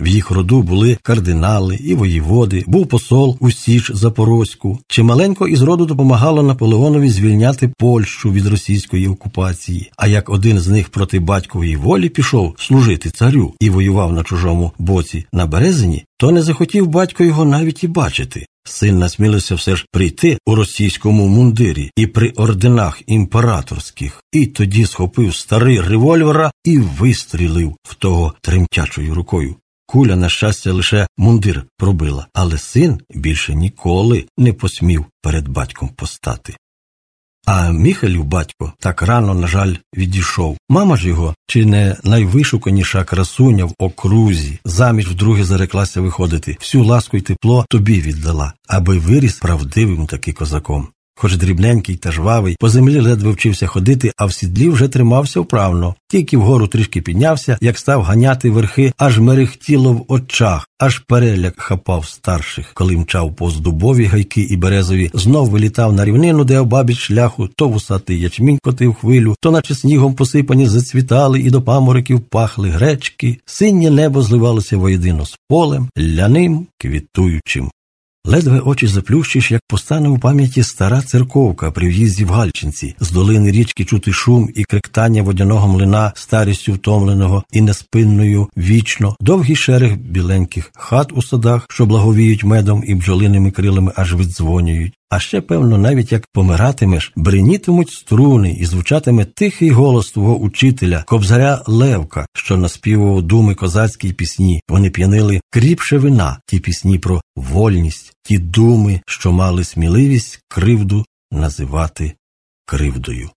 В їх роду були кардинали і воєводи, був посол у Січ Запорозьку. Чималенько із роду допомагало Наполеонові звільняти Польщу від російської окупації. А як один з них проти батькової волі пішов служити царю і воював на чужому боці на березині, то не захотів батько його навіть і бачити. Син насмілився все ж прийти у російському мундирі і при орденах імператорських, і тоді схопив старий револьвера і вистрілив в того тремтячою рукою. Куля, на щастя, лише мундир пробила, але син більше ніколи не посмів перед батьком постати. А Міхалів батько так рано, на жаль, відійшов. Мама ж його, чи не найвишуканіша красуня в окрузі, заміж вдруге зареклася виходити, всю ласку й тепло тобі віддала, аби виріс правдивим таки козаком. Хоч дрібненький та жвавий, по землі ледве вчився ходити, а в сідлі вже тримався вправно. Тільки вгору трішки піднявся, як став ганяти верхи, аж мерехтіло в очах, аж переляк хапав старших, коли мчав повз дубові гайки і березові, знов вилітав на рівнину, де обабіч шляху, то вусатий ячмінь котив хвилю, то наче снігом посипані зацвітали, і до памориків пахли гречки, синє небо зливалося воєдино з полем, ляним, квітуючим. Ледве очі заплющиш, як постане у пам'яті стара церковка при в'їзді в Гальчинці, з долини річки чути шум і криктання водяного млина старістю втомленого і неспинною вічно, довгий шерех біленьких хат у садах, що благовіють медом і бджолиними крилами аж віддзвонюють. А ще, певно, навіть як помиратимеш, бринітимуть струни і звучатиме тихий голос твого учителя, кобзаря Левка, що наспівував думи козацькій пісні. Вони п'янили кріпше вина, ті пісні про вольність, ті думи, що мали сміливість кривду називати кривдою.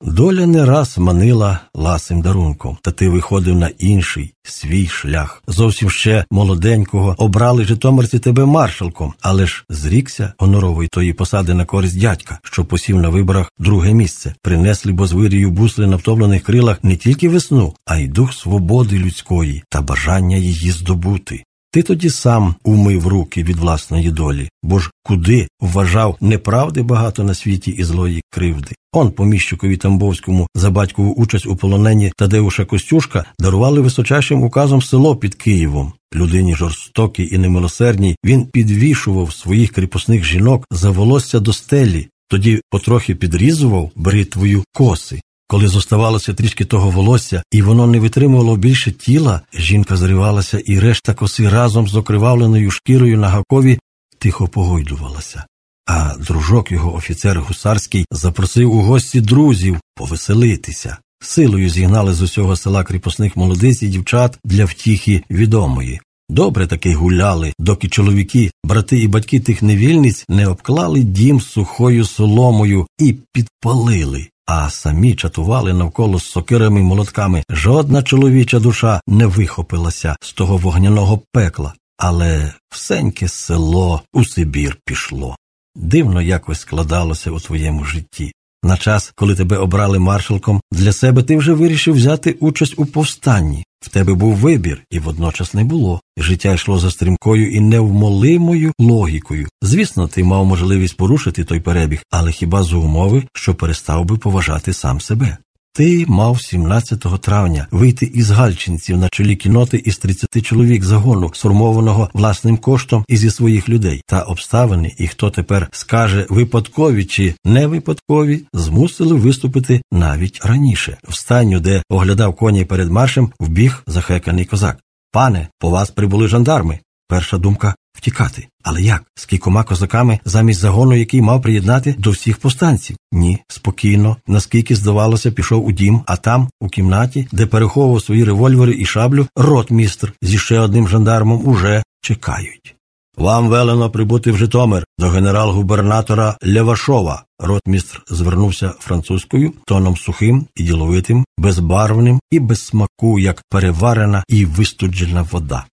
Доля не раз манила ласим дарунком, та ти виходив на інший свій шлях. Зовсім ще молоденького обрали житомирці тебе маршалком, але ж зрікся гонорової тої посади на користь дядька, що посів на виборах друге місце. Принесли бозвирію бусли на втомлених крилах не тільки весну, а й дух свободи людської та бажання її здобути. Ти тоді сам умив руки від власної долі, бо ж куди вважав неправди багато на світі і злої кривди. Он поміщикові Тамбовському за батькову участь у полоненні Тадеуша Костюшка дарували височайшим указом село під Києвом. Людині жорстокій і немилосердній він підвішував своїх кріпосних жінок за волосся до стелі, тоді потрохи підрізував бритвою коси. Коли зоставалося трішки того волосся, і воно не витримувало більше тіла, жінка зривалася, і решта коси разом з окривавленою шкірою на гакові тихо погойдувалася. А дружок його офіцер гусарський запросив у гості друзів повеселитися. Силою зігнали з усього села кріпосних молодиць і дівчат для втіхи відомої. Добре таки гуляли, доки чоловіки, брати і батьки тих невільниць не обклали дім сухою соломою і підпалили а самі чатували навколо з сокирами й молотками. Жодна чоловіча душа не вихопилася з того вогняного пекла, але всеньке село у Сибір пішло. Дивно якось складалося у твоєму житті. На час, коли тебе обрали маршалком, для себе ти вже вирішив взяти участь у повстанні. В тебе був вибір, і водночас не було. Життя йшло за стрімкою і невмолимою логікою. Звісно, ти мав можливість порушити той перебіг, але хіба за умови, що перестав би поважати сам себе. Ти мав 17 травня вийти із Гальчинців на чолі кіноти із 30 чоловік загону, сформованого власним коштом і зі своїх людей, та обставини, і хто тепер скаже випадкові чи не випадкові, змусили виступити навіть раніше. В стайню, де оглядав коней перед маршем, вбіг захеканий козак. Пане, по вас прибули жандарми. Перша думка втікати. Але як? З кількома козаками замість загону, який мав приєднати до всіх повстанців? Ні, спокійно, наскільки здавалося, пішов у дім, а там, у кімнаті, де переховував свої револьвери і шаблю, ротмістр зі ще одним жандармом уже чекають. Вам велено прибути в Житомир до генерал-губернатора Левашова. Ротмістр звернувся французькою тоном сухим і діловитим, безбарвним і без смаку, як переварена і вистуджена вода.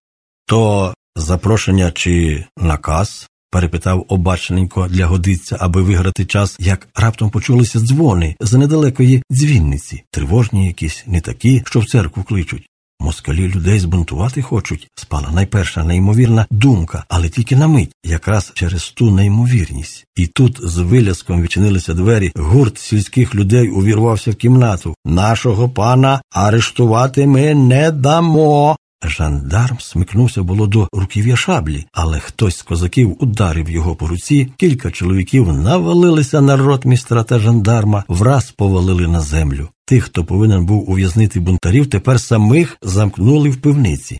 То Запрошення чи наказ? перепитав обачненько для годиться, аби виграти час, як раптом почулися дзвони з недалекої дзвінниці, тривожні якісь, не такі, що в церкву кличуть. Москалі людей збунтувати хочуть, спала найперша неймовірна думка, але тільки на мить, якраз через ту неймовірність. І тут з виляском відчинилися двері, гурт сільських людей увірвався в кімнату. Нашого пана арештувати ми не дамо. Жандарм смикнувся було до руків'я шаблі, але хтось з козаків ударив його по руці. Кілька чоловіків навалилися на ротмістра та жандарма, враз повалили на землю. Тих, хто повинен був ув'язнити бунтарів, тепер самих замкнули в пивниці.